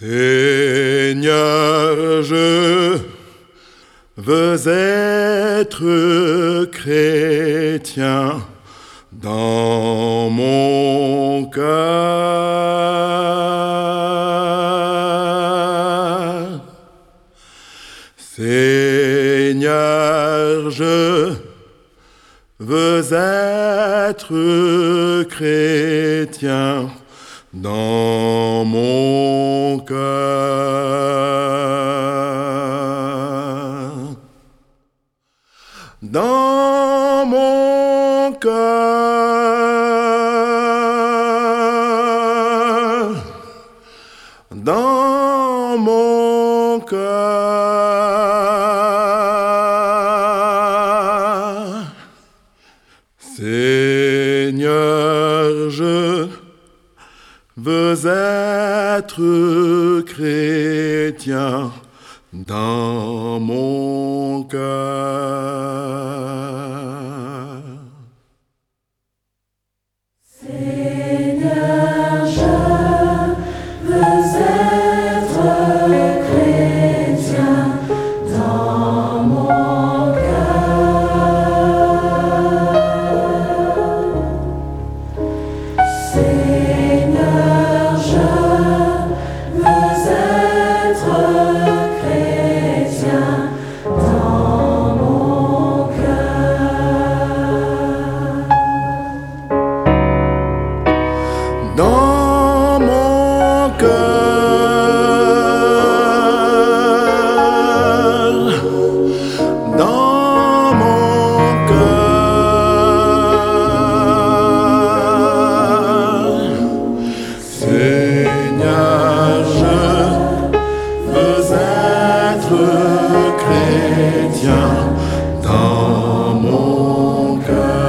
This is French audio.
Seigneur, je veux être chrétien dans mon cœur. Seigneur, je veux être chrétien dans mon cœur. Dans mon cœur. Être chrétien dans mon cœur. Chrétien dans mon cœur.